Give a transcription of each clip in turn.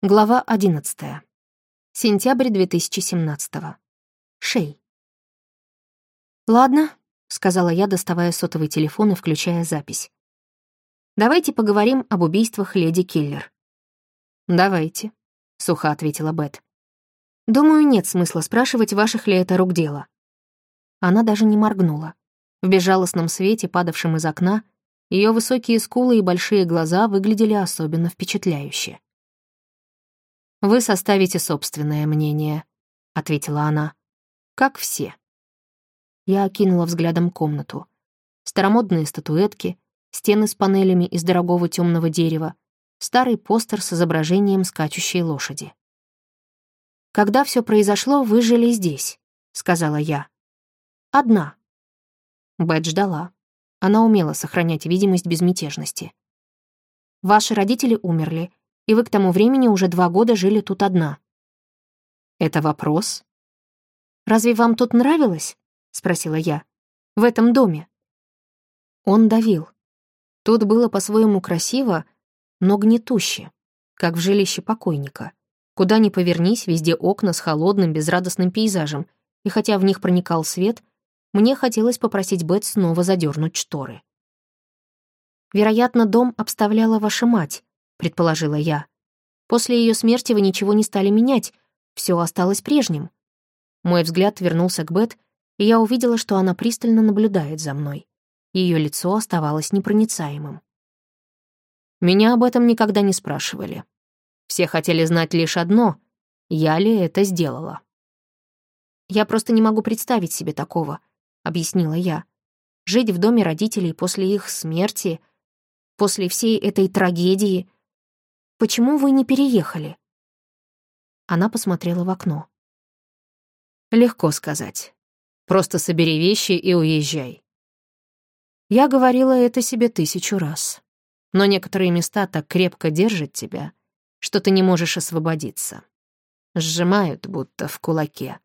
Глава 11. Сентябрь 2017. Шей. «Ладно», — сказала я, доставая сотовый телефон и включая запись. «Давайте поговорим об убийствах леди Киллер». «Давайте», — сухо ответила Бет. «Думаю, нет смысла спрашивать, ваших ли это рук дело». Она даже не моргнула. В безжалостном свете, падавшем из окна, ее высокие скулы и большие глаза выглядели особенно впечатляюще. «Вы составите собственное мнение», — ответила она. «Как все». Я окинула взглядом комнату. Старомодные статуэтки, стены с панелями из дорогого темного дерева, старый постер с изображением скачущей лошади. «Когда все произошло, вы жили здесь», — сказала я. «Одна». Бет ждала. Она умела сохранять видимость безмятежности. «Ваши родители умерли, и вы к тому времени уже два года жили тут одна». «Это вопрос?» «Разве вам тут нравилось?» — спросила я. «В этом доме». Он давил. Тут было по-своему красиво, но гнетуще, как в жилище покойника. Куда ни повернись, везде окна с холодным, безрадостным пейзажем, и хотя в них проникал свет, мне хотелось попросить Бет снова задернуть шторы. Вероятно, дом обставляла ваша мать, предположила я. После ее смерти вы ничего не стали менять, все осталось прежним. Мой взгляд вернулся к Бет, и я увидела, что она пристально наблюдает за мной. Ее лицо оставалось непроницаемым. Меня об этом никогда не спрашивали. Все хотели знать лишь одно — я ли это сделала. «Я просто не могу представить себе такого», — объяснила я. «Жить в доме родителей после их смерти, после всей этой трагедии — Почему вы не переехали?» Она посмотрела в окно. «Легко сказать. Просто собери вещи и уезжай». Я говорила это себе тысячу раз. Но некоторые места так крепко держат тебя, что ты не можешь освободиться. Сжимают, будто в кулаке.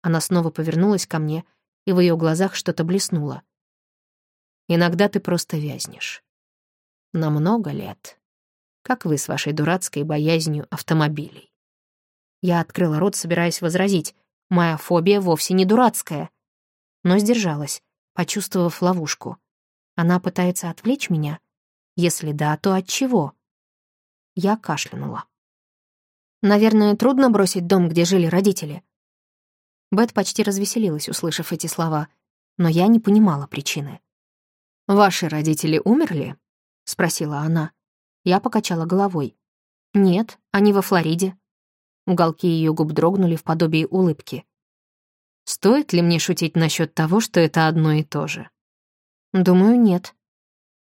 Она снова повернулась ко мне, и в ее глазах что-то блеснуло. Иногда ты просто вязнешь. На много лет как вы с вашей дурацкой боязнью автомобилей. Я открыла рот, собираясь возразить. Моя фобия вовсе не дурацкая. Но сдержалась, почувствовав ловушку. Она пытается отвлечь меня? Если да, то от чего? Я кашлянула. Наверное, трудно бросить дом, где жили родители. Бет почти развеселилась, услышав эти слова, но я не понимала причины. «Ваши родители умерли?» — спросила она. Я покачала головой. «Нет, они во Флориде». Уголки ее губ дрогнули в подобии улыбки. «Стоит ли мне шутить насчет того, что это одно и то же?» «Думаю, нет».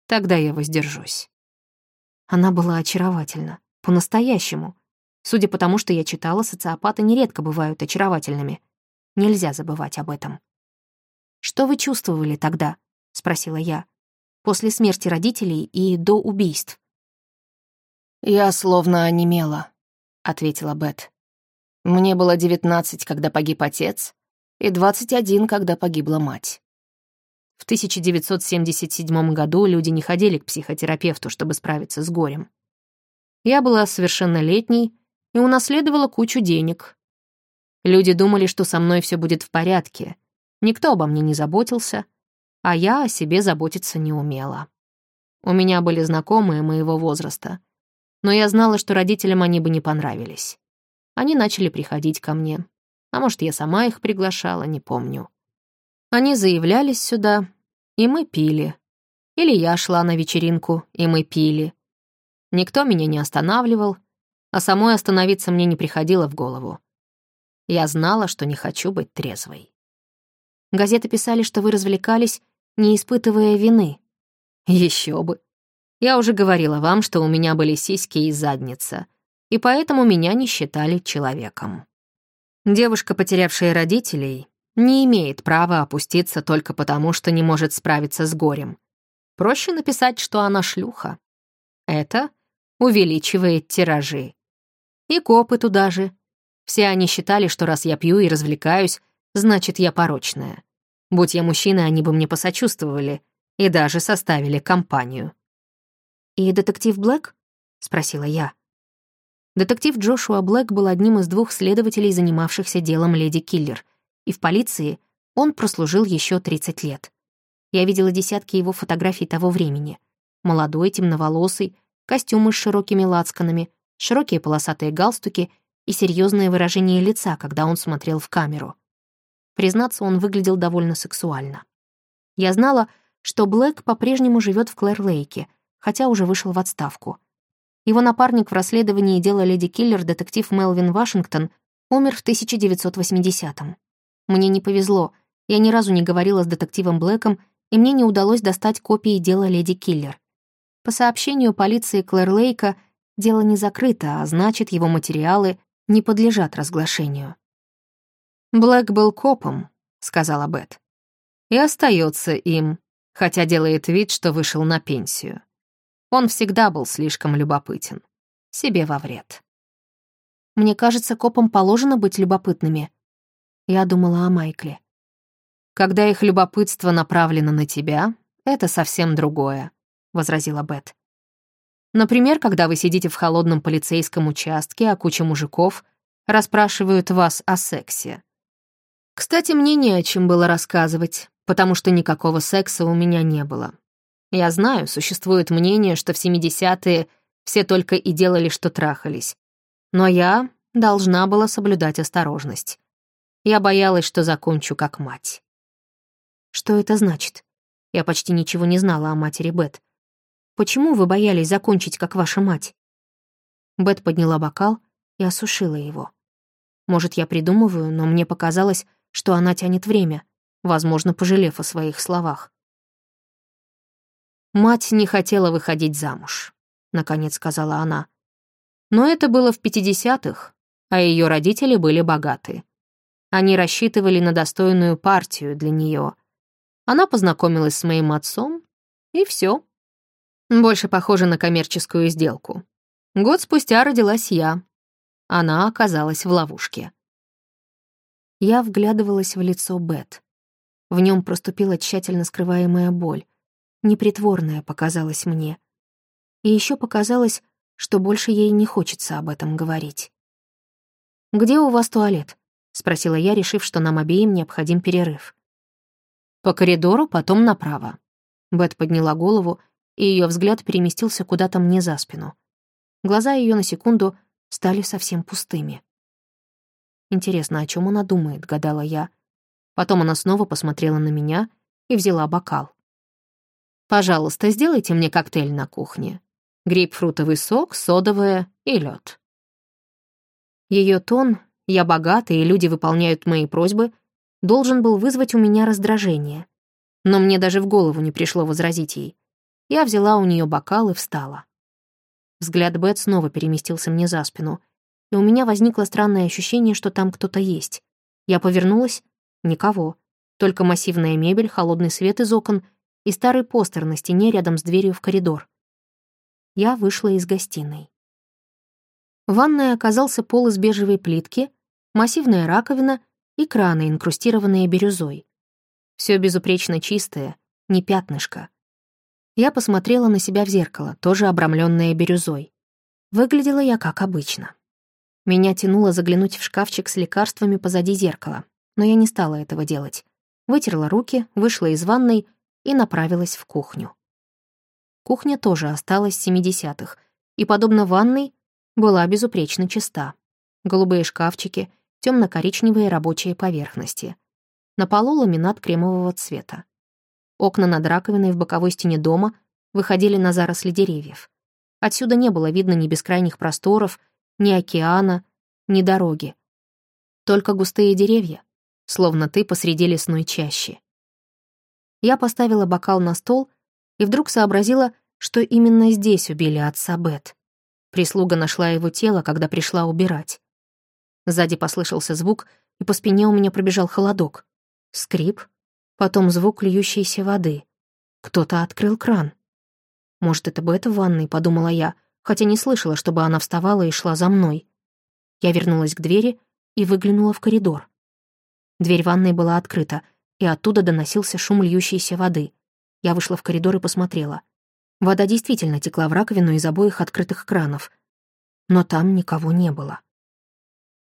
«Тогда я воздержусь». Она была очаровательна. По-настоящему. Судя по тому, что я читала, социопаты нередко бывают очаровательными. Нельзя забывать об этом. «Что вы чувствовали тогда?» — спросила я. «После смерти родителей и до убийств?» «Я словно онемела», — ответила Бет. «Мне было девятнадцать, когда погиб отец, и двадцать один, когда погибла мать». В 1977 году люди не ходили к психотерапевту, чтобы справиться с горем. Я была совершеннолетней и унаследовала кучу денег. Люди думали, что со мной все будет в порядке. Никто обо мне не заботился, а я о себе заботиться не умела. У меня были знакомые моего возраста, но я знала, что родителям они бы не понравились. Они начали приходить ко мне. А может, я сама их приглашала, не помню. Они заявлялись сюда, и мы пили. Или я шла на вечеринку, и мы пили. Никто меня не останавливал, а самой остановиться мне не приходило в голову. Я знала, что не хочу быть трезвой. Газеты писали, что вы развлекались, не испытывая вины. Еще бы. Я уже говорила вам, что у меня были сиськи и задница, и поэтому меня не считали человеком. Девушка, потерявшая родителей, не имеет права опуститься только потому, что не может справиться с горем. Проще написать, что она шлюха. Это увеличивает тиражи. И копы туда же. Все они считали, что раз я пью и развлекаюсь, значит, я порочная. Будь я мужчиной, они бы мне посочувствовали и даже составили компанию. «И детектив Блэк?» — спросила я. Детектив Джошуа Блэк был одним из двух следователей, занимавшихся делом леди Киллер, и в полиции он прослужил еще 30 лет. Я видела десятки его фотографий того времени. Молодой, темноволосый, костюмы с широкими лацканами, широкие полосатые галстуки и серьезное выражение лица, когда он смотрел в камеру. Признаться, он выглядел довольно сексуально. Я знала, что Блэк по-прежнему живет в Клэр-Лейке, хотя уже вышел в отставку. Его напарник в расследовании дела леди Киллер, детектив Мелвин Вашингтон, умер в 1980-м. Мне не повезло, я ни разу не говорила с детективом Блэком, и мне не удалось достать копии дела леди Киллер. По сообщению полиции Клэр-Лейка, дело не закрыто, а значит, его материалы не подлежат разглашению. «Блэк был копом», — сказала Бет. «И остается им, хотя делает вид, что вышел на пенсию. Он всегда был слишком любопытен. Себе во вред». «Мне кажется, копам положено быть любопытными». Я думала о Майкле. «Когда их любопытство направлено на тебя, это совсем другое», — возразила Бет. «Например, когда вы сидите в холодном полицейском участке, а куча мужиков расспрашивают вас о сексе. Кстати, мне не о чем было рассказывать, потому что никакого секса у меня не было. Я знаю, существует мнение, что в 70-е все только и делали, что трахались. Но я должна была соблюдать осторожность. Я боялась, что закончу как мать. Что это значит? Я почти ничего не знала о матери Бет. Почему вы боялись закончить как ваша мать? Бет подняла бокал и осушила его. Может, я придумываю, но мне показалось, что она тянет время, возможно, пожалев о своих словах. «Мать не хотела выходить замуж», — наконец сказала она. «Но это было в 50-х, а ее родители были богаты. Они рассчитывали на достойную партию для нее. Она познакомилась с моим отцом, и все. Больше похоже на коммерческую сделку. Год спустя родилась я. Она оказалась в ловушке. Я вглядывалась в лицо Бет. В нем проступила тщательно скрываемая боль. Непритворная показалась мне. И еще показалось, что больше ей не хочется об этом говорить. «Где у вас туалет?» — спросила я, решив, что нам обеим необходим перерыв. «По коридору, потом направо». Бет подняла голову, и ее взгляд переместился куда-то мне за спину. Глаза ее на секунду стали совсем пустыми. Интересно, о чем она думает, гадала я. Потом она снова посмотрела на меня и взяла бокал. «Пожалуйста, сделайте мне коктейль на кухне. Грейпфрутовый сок, содовое и лед. Ее тон «я богата, и люди выполняют мои просьбы» должен был вызвать у меня раздражение. Но мне даже в голову не пришло возразить ей. Я взяла у нее бокал и встала. Взгляд Бет снова переместился мне за спину — и у меня возникло странное ощущение, что там кто-то есть. Я повернулась — никого. Только массивная мебель, холодный свет из окон и старый постер на стене рядом с дверью в коридор. Я вышла из гостиной. В ванной оказался пол из бежевой плитки, массивная раковина и краны, инкрустированные бирюзой. Все безупречно чистое, не пятнышко. Я посмотрела на себя в зеркало, тоже обрамленное бирюзой. Выглядела я как обычно. Меня тянуло заглянуть в шкафчик с лекарствами позади зеркала, но я не стала этого делать. Вытерла руки, вышла из ванной и направилась в кухню. Кухня тоже осталась с 70-х, и, подобно ванной, была безупречно чиста. Голубые шкафчики, темно коричневые рабочие поверхности. На полу ламинат кремового цвета. Окна над раковиной в боковой стене дома выходили на заросли деревьев. Отсюда не было видно ни бескрайних просторов, ни океана, ни дороги. Только густые деревья, словно ты посреди лесной чащи. Я поставила бокал на стол и вдруг сообразила, что именно здесь убили отца Бет. Прислуга нашла его тело, когда пришла убирать. Сзади послышался звук, и по спине у меня пробежал холодок. Скрип, потом звук льющейся воды. Кто-то открыл кран. Может, это Бет в ванной, подумала я, хотя не слышала, чтобы она вставала и шла за мной. Я вернулась к двери и выглянула в коридор. Дверь ванной была открыта, и оттуда доносился шум льющейся воды. Я вышла в коридор и посмотрела. Вода действительно текла в раковину из обоих открытых кранов. но там никого не было.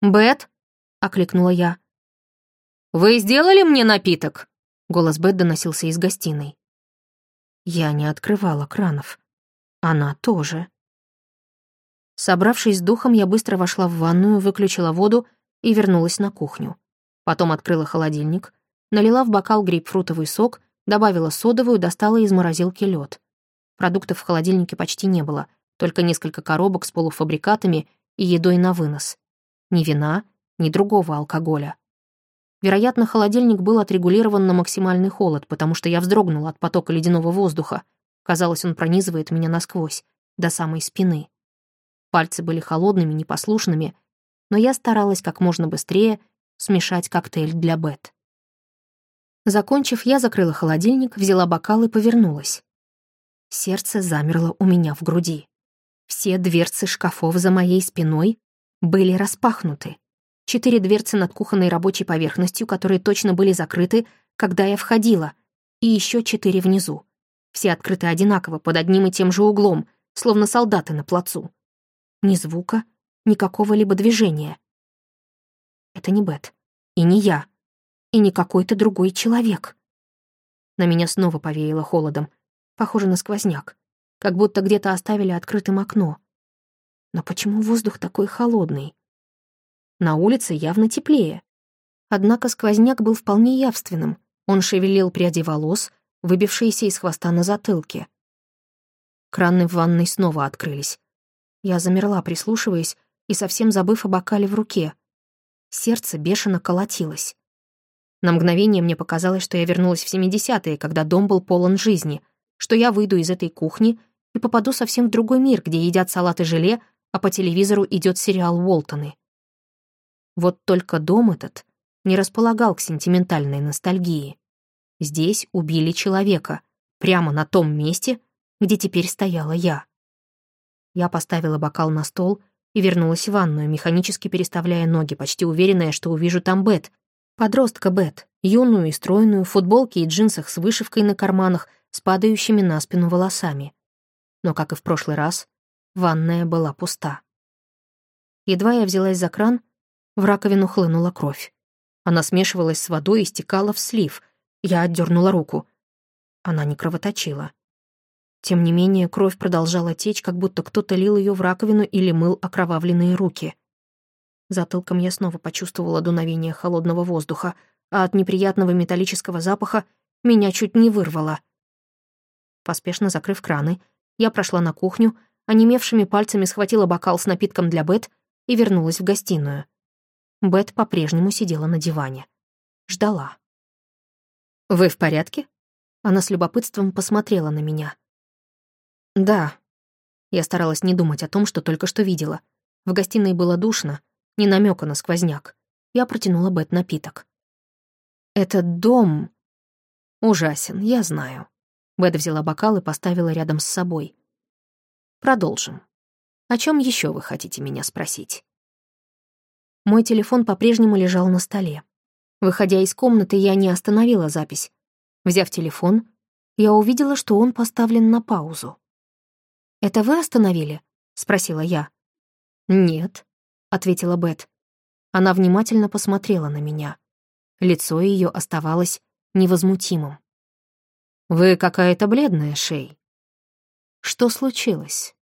«Бет?» — окликнула я. «Вы сделали мне напиток?» — голос Бет доносился из гостиной. Я не открывала кранов. Она тоже. Собравшись с духом, я быстро вошла в ванную, выключила воду и вернулась на кухню. Потом открыла холодильник, налила в бокал грейпфрутовый сок, добавила содовую, достала из морозилки лед. Продуктов в холодильнике почти не было, только несколько коробок с полуфабрикатами и едой на вынос. Ни вина, ни другого алкоголя. Вероятно, холодильник был отрегулирован на максимальный холод, потому что я вздрогнула от потока ледяного воздуха. Казалось, он пронизывает меня насквозь, до самой спины. Пальцы были холодными, непослушными, но я старалась как можно быстрее смешать коктейль для Бет. Закончив, я закрыла холодильник, взяла бокал и повернулась. Сердце замерло у меня в груди. Все дверцы шкафов за моей спиной были распахнуты. Четыре дверцы над кухонной рабочей поверхностью, которые точно были закрыты, когда я входила, и еще четыре внизу. Все открыты одинаково, под одним и тем же углом, словно солдаты на плацу. Ни звука, ни какого-либо движения. Это не Бет, и не я, и не какой-то другой человек. На меня снова повеяло холодом, похоже на сквозняк, как будто где-то оставили открытым окно. Но почему воздух такой холодный? На улице явно теплее. Однако сквозняк был вполне явственным. Он шевелил пряди волос, выбившиеся из хвоста на затылке. Краны в ванной снова открылись. Я замерла, прислушиваясь, и совсем забыв о бокале в руке. Сердце бешено колотилось. На мгновение мне показалось, что я вернулась в 70-е, когда дом был полон жизни — что я выйду из этой кухни и попаду совсем в другой мир, где едят салат и желе, а по телевизору идет сериал «Уолтоны». Вот только дом этот не располагал к сентиментальной ностальгии. Здесь убили человека, прямо на том месте, где теперь стояла я. Я поставила бокал на стол и вернулась в ванную, механически переставляя ноги, почти уверенная, что увижу там Бет. Подростка Бет, юную и стройную, в футболке и джинсах с вышивкой на карманах, с падающими на спину волосами. Но, как и в прошлый раз, ванная была пуста. Едва я взялась за кран, в раковину хлынула кровь. Она смешивалась с водой и стекала в слив. Я отдернула руку. Она не кровоточила. Тем не менее, кровь продолжала течь, как будто кто-то лил ее в раковину или мыл окровавленные руки. Затылком я снова почувствовала дуновение холодного воздуха, а от неприятного металлического запаха меня чуть не вырвало — Поспешно закрыв краны, я прошла на кухню, онемевшими пальцами схватила бокал с напитком для Бет и вернулась в гостиную. Бет по-прежнему сидела на диване. Ждала. «Вы в порядке?» Она с любопытством посмотрела на меня. «Да». Я старалась не думать о том, что только что видела. В гостиной было душно, не намека на сквозняк. Я протянула Бет напиток. «Этот дом...» «Ужасен, я знаю», Бет взяла бокал и поставила рядом с собой. Продолжим. О чем еще вы хотите меня спросить? Мой телефон по-прежнему лежал на столе. Выходя из комнаты, я не остановила запись. Взяв телефон, я увидела, что он поставлен на паузу. «Это вы остановили?» — спросила я. «Нет», — ответила Бет. Она внимательно посмотрела на меня. Лицо ее оставалось невозмутимым. «Вы какая-то бледная, Шей». «Что случилось?»